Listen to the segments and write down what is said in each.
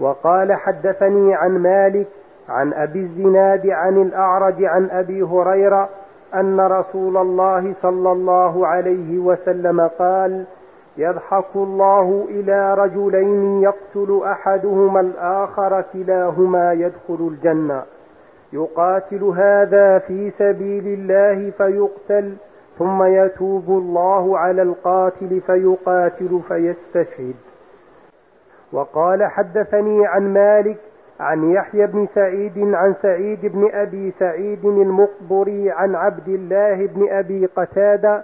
وقال حدثني عن مالك عن أبي الزناد عن الأعرج عن أبي هريرة أن رسول الله صلى الله عليه وسلم قال يضحك الله إلى رجلين يقتل أحدهما الآخر كلاهما يدخل الجنة. يقاتل هذا في سبيل الله فيقتل ثم يتوب الله على القاتل فيقاتل فيستشهد. وقال حدثني عن مالك عن يحيى بن سعيد عن سعيد بن أبي سعيد المقبري عن عبد الله بن أبي قتادة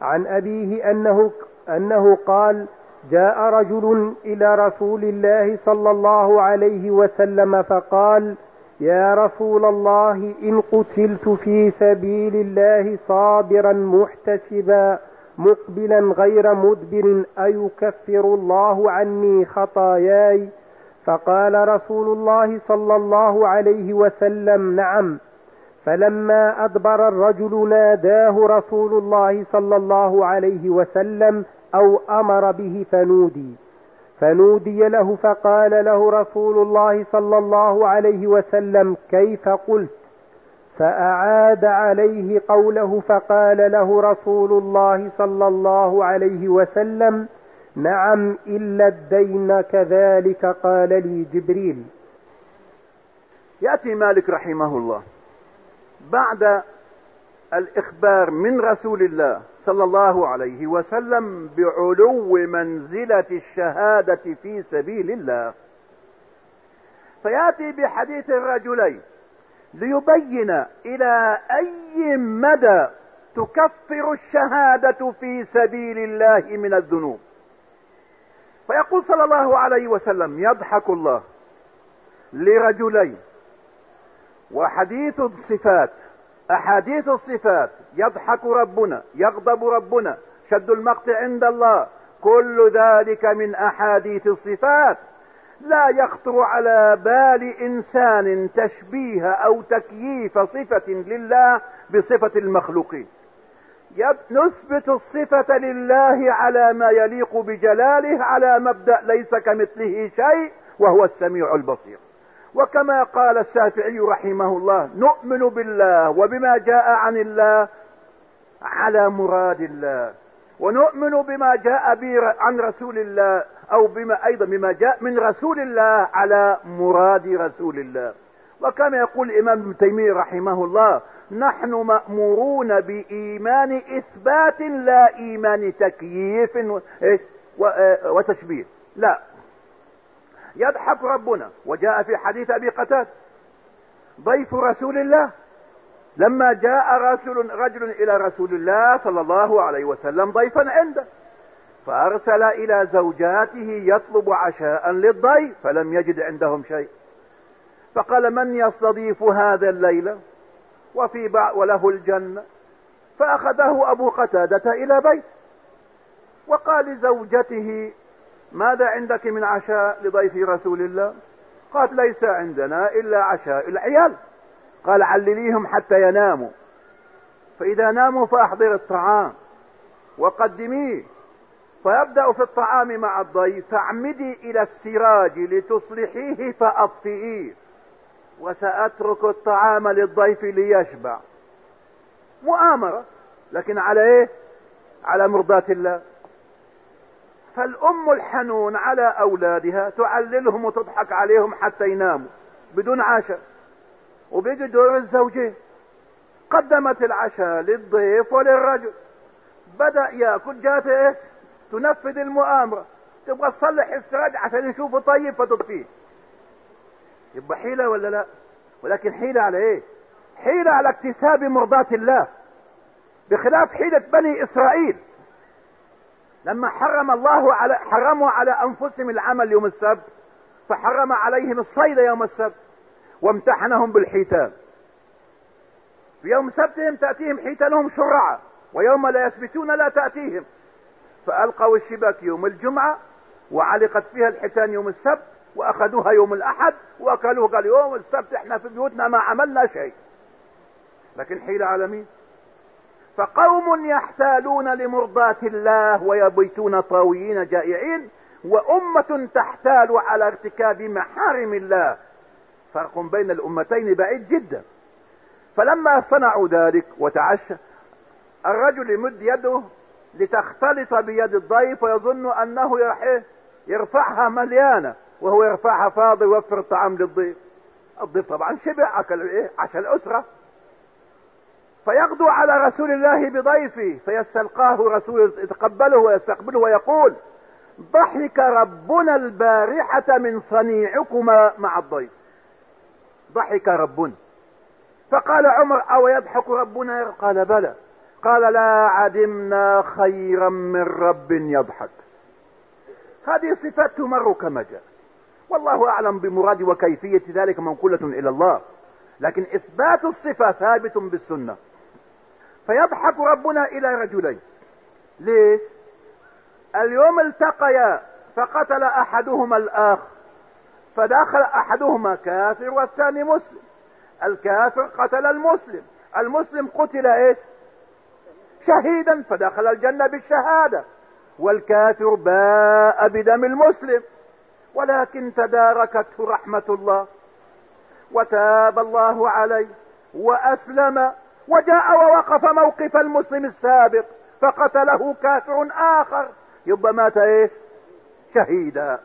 عن أبيه أنه أنه قال جاء رجل إلى رسول الله صلى الله عليه وسلم فقال يا رسول الله إن قتلت في سبيل الله صابرا محتسبا مقبلا غير مدبر أيكفر الله عني خطاياي؟ فقال رسول الله صلى الله عليه وسلم نعم. فلما أدبر الرجل ناداه رسول الله صلى الله عليه وسلم أو أمر به فنودي. فنودي له فقال له رسول الله صلى الله عليه وسلم كيف قلت؟ فأعاد عليه قوله فقال له رسول الله صلى الله عليه وسلم نعم إلا الدين كذلك قال لي جبريل. يأتي مالك رحمه الله بعد الإخبار من رسول الله صلى الله عليه وسلم بعلو منزلة الشهادة في سبيل الله. فيأتي بحديث الرجلين ليبين إلى أي مدى تكفر الشهادة في سبيل الله من الذنوب. فيقول صلى الله عليه وسلم يضحك الله لرجلين. وحديث الصفات أحاديث الصفات يضحك ربنا يغضب ربنا شد المقت عند الله. كل ذلك من أحاديث الصفات. لا يخطر على بال إنسان تشبيه أو تكييف صفة لله بصفة المخلوقين. نثبت الصفة لله على ما يليق بجلاله على مبدأ ليس كمثله شيء وهو السميع البصير. وكما قال الشافعي رحمه الله نؤمن بالله وبما جاء عن الله على مراد الله ونؤمن بما جاء عن رسول الله أو بما أيضا بما جاء من رسول الله على مراد رسول الله. وكما يقول الإمام ابن تيمية رحمه الله نحن مأمورون بإيمان إثبات لا إيمان تكييف وتشبيه. لا. يضحك ربنا. وجاء في حديث أبي قتاد ضيف رسول الله. لما جاء رجل رجل إلى رسول الله صلى الله عليه وسلم ضيفا عنده. فأرسل إلى زوجاته يطلب عشاء للضيف فلم يجد عندهم شيء. فقال من يستضيف هذا الليلة وفي بعض وله الجنة. فأخذه أبو قتادة إلى بيت. وقال لزوجته ماذا عندك من عشاء لضيف رسول الله؟ قالت ليس عندنا إلا عشاء العيال. قال علليهم حتى يناموا. فإذا ناموا فأحضر الطعام وقدميه. فيبدأ في الطعام مع الضيف فاعمدي إلى السراج لتصلحيه فأطفئيه. وسأترك الطعام للضيف ليشبع. مؤامرة لكن على إيه؟ على مرضاة الله. فالأم الحنون على أولادها تعللهم وتضحك عليهم حتى يناموا بدون عشاء وبيجي دور الزوجين. قدمت العشاء للضيف وللرجل. بدأ يأكل جات إيش؟ تنفذ المؤامرة. تبغى تصلح السراج عشان يشوفه طيب فتطفيه يبقى حيلة ولا لا؟ ولكن حيلة على إيه؟ حيلة على اكتساب مرضاة الله. بخلاف حيلة بني إسرائيل. لما حرم الله على حرموا على أنفسهم العمل يوم السبت فحرم عليهم الصيد يوم السبت وامتحنهم بالحيتان. في يوم سبتهم تأتيهم حيتانهم شرعة ويوم لا يثبتون لا تأتيهم. فألقوا الشباك يوم الجمعة وعلقت فيها الحيتان يوم السبت وأخذوها يوم الأحد واكلوه قال يوم السبت إحنا في بيوتنا ما عملنا شيء. لكن حيل على مين فقوم يحتالون لمرضاة الله ويبيتون طاويين جائعين وأمة تحتال على ارتكاب محارم الله. فرق بين الأمتين بعيد جدا. فلما صنعوا ذلك وتعشى الرجل يمد يده لتختلط بيد الضيف ويظن أنه يرفعها مليانة وهو يرفعها فاضي يوفر الطعام للضيف. الضيف طبعا شبع أكل إيه؟ عشان الأسرة. فيغدو على رسول الله بضيفه فيستلقاه رسول يتقبله ويستقبله ويقول ضحك ربنا البارحة من صنيعكما مع الضيف. ضحك ربنا. فقال عمر أو يضحك ربنا؟ قال بلى. قال لا عدمنا خيرا من رب يضحك. هذه صفات تمر كما جاء. والله أعلم بمراد وكيفية ذلك منقولة إلى الله. لكن إثبات الصفة ثابت بالسنة. فيضحك ربنا إلى رجلين. ليش؟ اليوم التقيا فقتل أحدهما الآخر. فدخل أحدهما كافر والثاني مسلم. الكافر قتل المسلم. المسلم قتل إيش؟ شهيدا فدخل الجنة بالشهادة والكافر باء بدم المسلم ولكن تداركته رحمة الله وتاب الله عليه وأسلم وجاء ووقف موقف المسلم السابق فقتله كافر آخر يبقى مات إيش؟ شهيدا.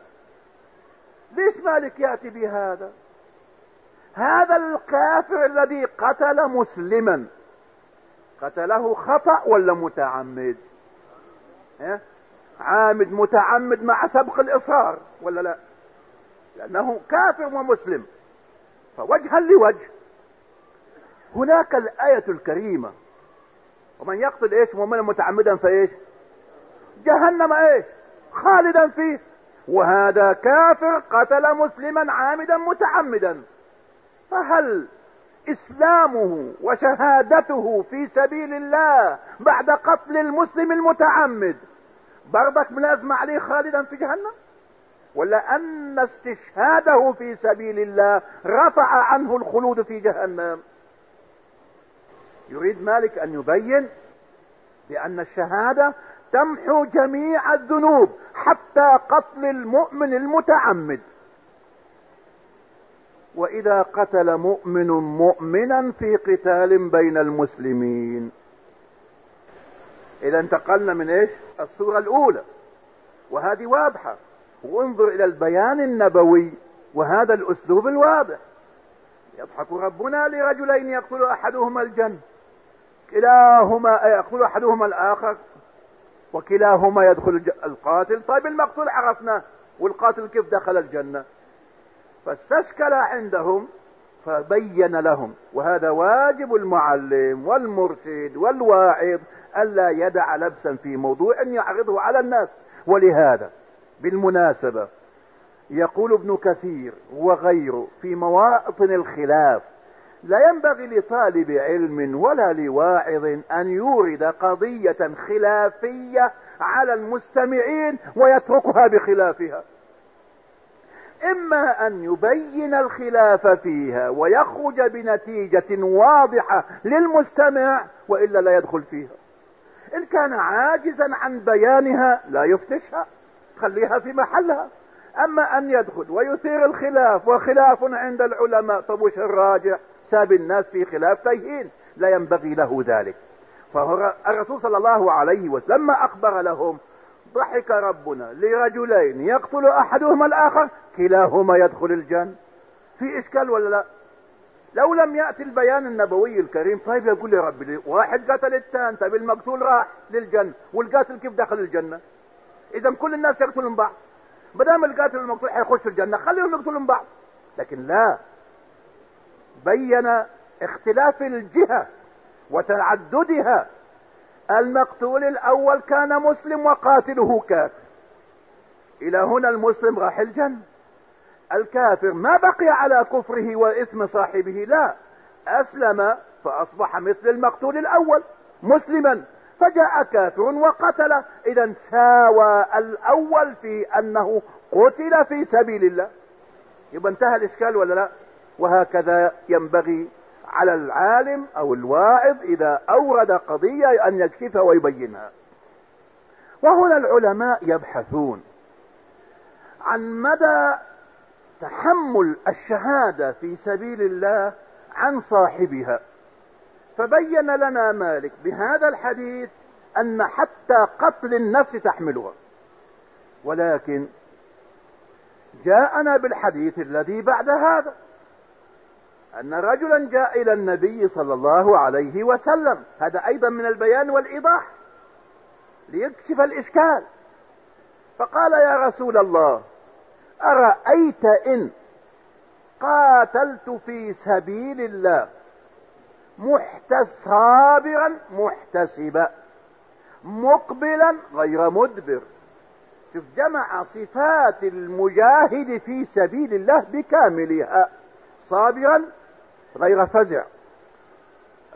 ليش مالك يأتي بهذا؟ هذا الكافر الذي قتل مسلما قتله خطأ ولا متعمد؟ آه؟ عامد متعمد مع سبق الإصرار ولا لا؟ لأنه كافر ومسلم. فوجها لوجه. هناك الآية الكريمة. ومن يقتل إيش؟ مؤمنا متعمدا فايش جهنم إيش؟ خالدا فيه. وهذا كافر قتل مسلما عامدا متعمدا. فهل إسلامه وشهادته في سبيل الله بعد قتل المسلم المتعمد. برضك ملازمة عليه خالدا في جهنم؟ ولا أن استشهاده في سبيل الله رفع عنه الخلود في جهنم. يريد مالك أن يبين بأن الشهادة تمحو جميع الذنوب حتى قتل المؤمن المتعمد. وإذا قتل مؤمن مؤمنا في قتال بين المسلمين. إذا انتقلنا من إيش؟ الصورة الأولى. وهذه واضحة. وانظر إلى البيان النبوي وهذا الأسلوب الواضح. يضحك ربنا لرجلين يقتل أحدهما الجن. كلاهما يقتل أحدهما الآخر. وكلاهما يدخل القاتل. طيب المقتول عرفناه والقاتل كيف دخل الجنة؟ فاستشكل عندهم فبين لهم. وهذا واجب المعلم والمرشد والواعظ ألا يدع لبسا في موضوع يعرضه على الناس. ولهذا بالمناسبة يقول ابن كثير وغيره في مواطن الخلاف لا ينبغي لطالب علم ولا لواعظ أن يورد قضية خلافية على المستمعين ويتركها بخلافها. إما أن يبين الخلاف فيها ويخرج بنتيجة واضحة للمستمع وإلا لا يدخل فيها. إن كان عاجزا عن بيانها لا يفتشها خليها في محلها. أما أن يدخل ويثير الخلاف وخلاف عند العلماء وش الراجع ساب الناس في خلاف تيهين لا ينبغي له ذلك. فالرسول صلى الله عليه وسلم لما أخبر لهم ضحك ربنا لرجلين يقتل أحدهما الآخر كلاهما يدخل الجنة. في إشكال ولا لا؟ لو لم يأتي البيان النبوي الكريم طيب يقول لي ربي واحد قتل الثاني طيب المقتول راح للجنة والقاتل كيف دخل الجنة؟ اذا كل الناس يقتلون بعض. بدام القاتل والمقتول حيخش الجنة خليهم يقتلون بعض. لكن لا. بين اختلاف الجهة وتعددها المقتول الأول كان مسلم وقاتله كافر. إلى هنا المسلم راح الجنة. الكافر ما بقي على كفره وإثم صاحبه لا. أسلم فأصبح مثل المقتول الأول مسلما فجاء كافر وقتل. إذا ساوى الأول في أنه قتل في سبيل الله. يبقى انتهى الإشكال ولا لا؟ وهكذا ينبغي على العالم أو الواعظ إذا أورد قضية أن يكشفها ويبينها. وهنا العلماء يبحثون عن مدى تحمل الشهادة في سبيل الله عن صاحبها. فبين لنا مالك بهذا الحديث أن حتى قتل النفس تحملها. ولكن جاءنا بالحديث الذي بعد هذا. أن رجلا جاء إلى النبي صلى الله عليه وسلم. هذا أيضا من البيان والإيضاح ليكشف الإشكال. فقال يا رسول الله أرأيت إن قاتلت في سبيل الله محتس صابرا محتسبا مقبلا غير مدبر. شوف جمع صفات المجاهد في سبيل الله بكاملها صابرا غير فزع.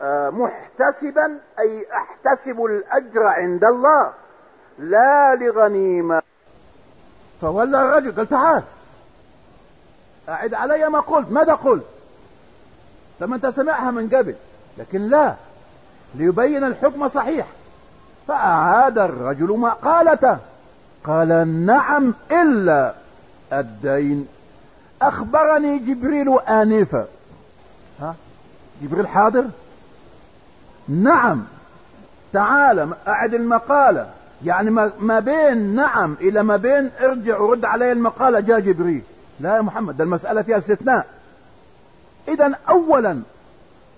آه محتسبا أي أحتسب الأجر عند الله. لا لغنيمة فولى الرجل قال تعال. أعد علي ما قلت. ماذا قلت؟ لما انت سمعها من قبل. لكن لا. ليبين الحكم صحيح. فأعاد الرجل مقالته. قال نعم إلا الدين. أخبرني جبريل آنفا. جبريل حاضر؟ نعم. تعال أعد المقالة. يعني ما بين نعم إلى ما بين ارجع ورد علي المقالة جاء جبريل. لا يا محمد ده المسألة فيها استثناء. إذا أولا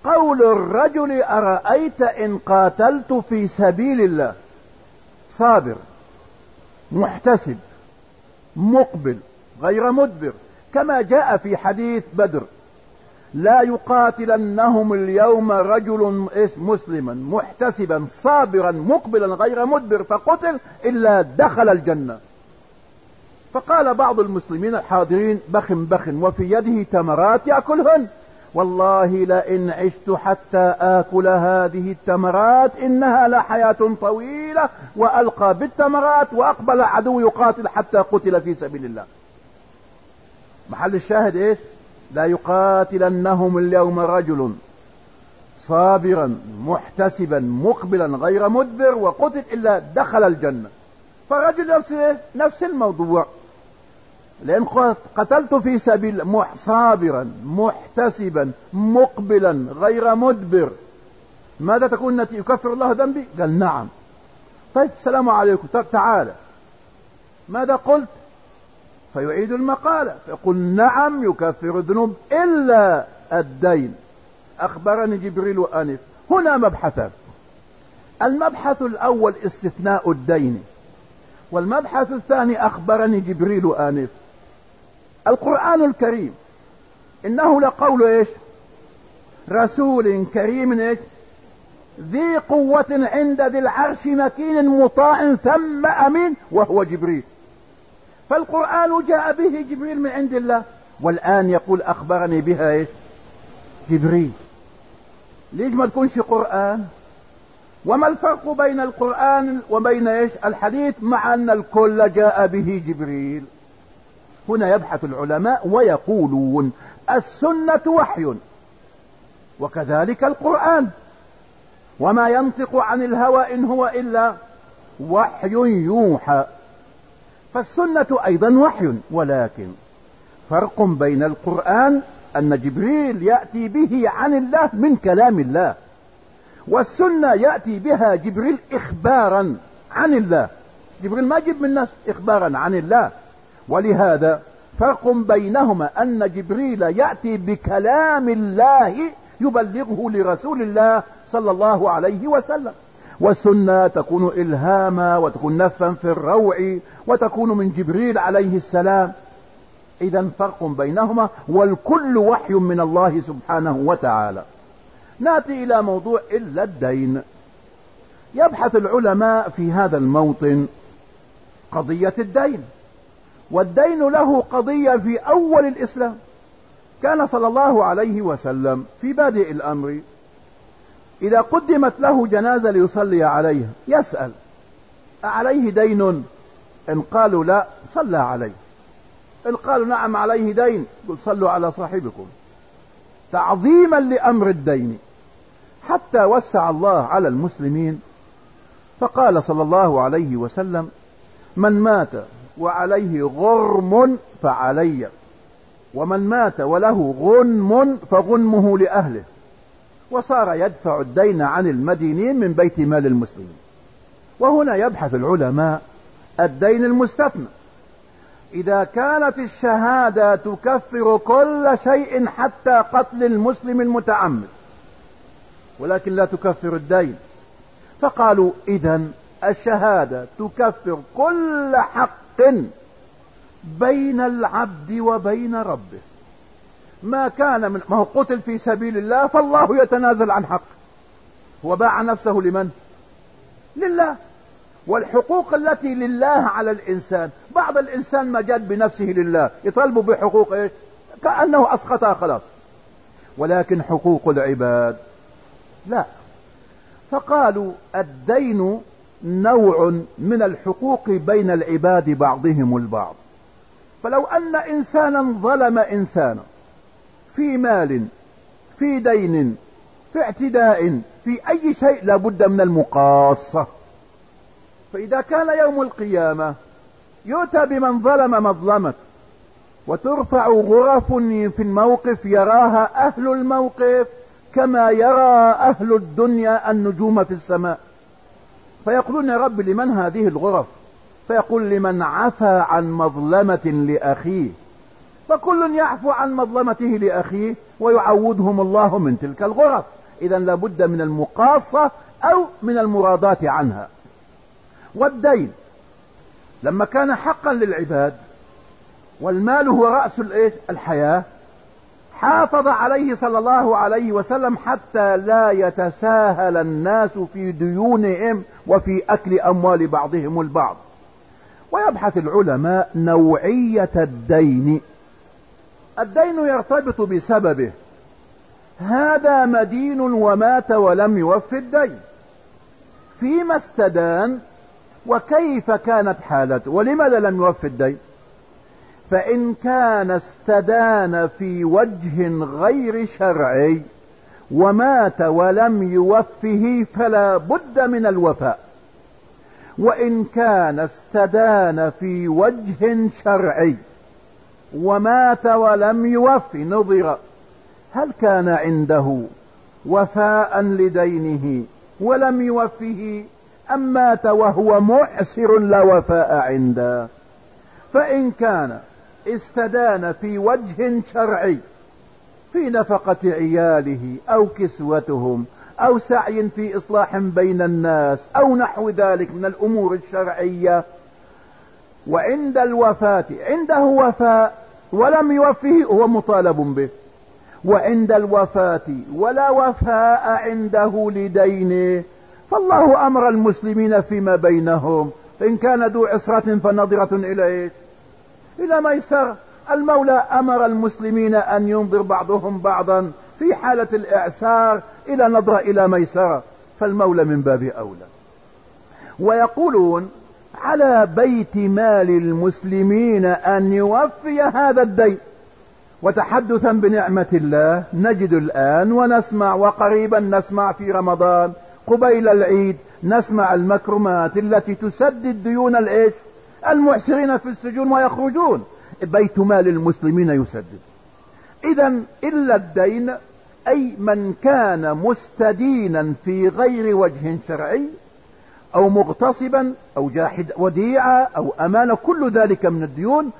قول الرجل أرأيت إن قاتلت في سبيل الله؟ صابر محتسب مقبل غير مدبر كما جاء في حديث بدر. لا يقاتلنهم اليوم رجل مسلما محتسبا صابرا مقبلا غير مدبر فقتل إلا دخل الجنة. فقال بعض المسلمين الحاضرين بخ بخ وفي يده تمرات يأكلهن. والله لئن عشت حتى آكل هذه التمرات إنها لحياة طويلة وألقى بالتمرات وأقبل عدو يقاتل حتى قتل في سبيل الله. محل الشاهد إيش؟ لا يقاتلنهم اليوم رجل صابرا محتسبا مقبلا غير مدبر وقتل إلا دخل الجنة. فرجل نفس, نفس الموضوع. لأن قتلت في سبيل صابرا محتسبا مقبلا غير مدبر. ماذا تكون نتيجة يكفر الله ذنبي؟ قال نعم. طيب السلام عليكم. طيب تعالى ماذا قلت؟ فيعيد المقالة. فيقول نعم يكفر الذنوب إلا الدين. أخبرني جبريل أنف هنا مبحثان. المبحث الأول استثناء الدين. والمبحث الثاني أخبرني جبريل آنف القرآن الكريم. إنه لقول إيش؟ رسول كريم إيش؟ ذي قوة عند ذي العرش مكين مطاع ثم أمين وهو جبريل. فالقرآن جاء به جبريل من عند الله والآن يقول أخبرني بها إيش؟ جبريل. ليش ما تكونش قرآن؟ وما الفرق بين القرآن وبين إيش؟ الحديث مع أن الكل جاء به جبريل. هنا يبحث العلماء ويقولون السنة وحي وكذلك القرآن. وما ينطق عن الهوى إن هو إلا وحي يوحى. فالسنة أيضا وحي ولكن فرق بين القرآن أن جبريل يأتي به عن الله من كلام الله والسنة يأتي بها جبريل إخبارا عن الله. جبريل ما جب من نفس إخبارا عن الله. ولهذا فرق بينهما أن جبريل يأتي بكلام الله يبلغه لرسول الله صلى الله عليه وسلم. والسنة تكون إلهاما وتكون نفا في الروع وتكون من جبريل عليه السلام. إذا فرق بينهما والكل وحي من الله سبحانه وتعالى. نأتي إلى موضوع إلا الدين. يبحث العلماء في هذا الموطن قضية الدين. والدين له قضية في أول الإسلام. كان صلى الله عليه وسلم في بادئ الأمر إذا قدمت له جنازة ليصلي عليها يسأل أعليه دين؟ إن قالوا لا صلى عليه. إن قالوا نعم عليه دين قل صلوا على صاحبكم. تعظيما لأمر الدين. حتى وسع الله على المسلمين فقال صلى الله عليه وسلم من مات وعليه غرم فعلي ومن مات وله غنم فغنمه لأهله. وصار يدفع الدين عن المدينين من بيت مال المسلمين. وهنا يبحث العلماء الدين المستثنى. إذا كانت الشهادة تكفر كل شيء حتى قتل المسلم المتعمد ولكن لا تكفر الدين فقالوا إذا الشهادة تكفر كل حق بين العبد وبين ربه. ما كان من ما هو قتل في سبيل الله فالله يتنازل عن حقه. وباع نفسه لمن؟ لله. والحقوق التي لله على الإنسان بعض الإنسان ما جاد بنفسه لله يطالبوا بحقوق إيش؟ كأنه اسقطها خلاص. ولكن حقوق العباد. لا. فقالوا الدين نوع من الحقوق بين العباد بعضهم البعض. فلو أن إنسانا ظلم إنسانا في مال في دين في اعتداء في أي شيء لابد من المقاصة. فإذا كان يوم القيامة يؤتى بمن ظلم مظلمة وترفع غرف في الموقف يراها أهل الموقف كما يرى أهل الدنيا النجوم في السماء. فيقولون يا رب لمن هذه الغرف؟ فيقول لمن عفى عن مظلمة لأخيه. فكل يعفو عن مظلمته لأخيه ويعودهم الله من تلك الغرف. إذا لابد من المقاصة أو من المراداة عنها. والدين لما كان حقا للعباد والمال هو رأس الحياة. حافظ عليه صلى الله عليه وسلم حتى لا يتساهل الناس في ديونهم وفي أكل أموال بعضهم البعض. ويبحث العلماء نوعية الدين. الدين يرتبط بسببه. هذا مدين ومات ولم يوف الدين. فيما استدان وكيف كانت حالته؟ ولماذا لم يوف الدين؟ فإن كان استدان في وجه غير شرعي ومات ولم يوفه فلا بد من الوفاء. وإن كان استدان في وجه شرعي ومات ولم يوف نظر. هل كان عنده وفاء لدينه ولم يوفه؟ أم مات وهو معسر لا وفاء عنده؟ فإن كان استدان في وجه شرعي في نفقة عياله أو كسوتهم أو سعي في إصلاح بين الناس أو نحو ذلك من الأمور الشرعية وعند الوفاة عنده وفاء ولم يوفه هو مطالب به. وعند الوفاة ولا وفاء عنده لدينه. فالله أمر المسلمين فيما بينهم. فإن كان ذو عسرة فنظرة إلى إيش إلى ميسرة المولى أمر المسلمين أن ينظر بعضهم بعضا في حالة الإعسار إلى نظرة إلى ميسرة فالمولى من باب أولى. ويقولون على بيت مال المسلمين أن يوفي هذا الدين. وتحدثا بنعمة الله نجد الآن ونسمع وقريبا نسمع في رمضان قبيل العيد نسمع المكرمات التي تسدد ديون الايش المعسرين في السجون ويخرجون. بيت مال المسلمين يسدد. اذا إلا الدين أي من كان مستدينا في غير وجه شرعي أو مغتصبا أو جاحد وديعة أو امانة كل ذلك من الديون.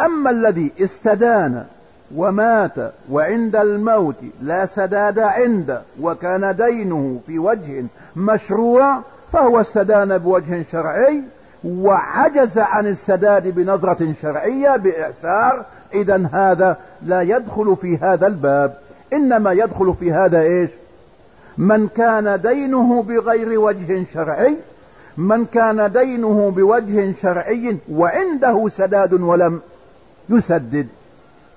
أما الذي استدان ومات وعند الموت لا سداد عنده وكان دينه في وجه مشروع فهو استدان بوجه شرعي وعجز عن السداد بنظرة شرعية بإعسار. إذا هذا لا يدخل في هذا الباب. إنما يدخل في هذا إيش؟ من كان دينه بغير وجه شرعي من كان دينه بوجه شرعي وعنده سداد ولم يسدد.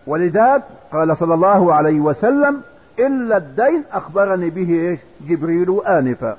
ولذلك قال صلى الله عليه وسلم إلا الدين أخبرني به جبريل آنفا.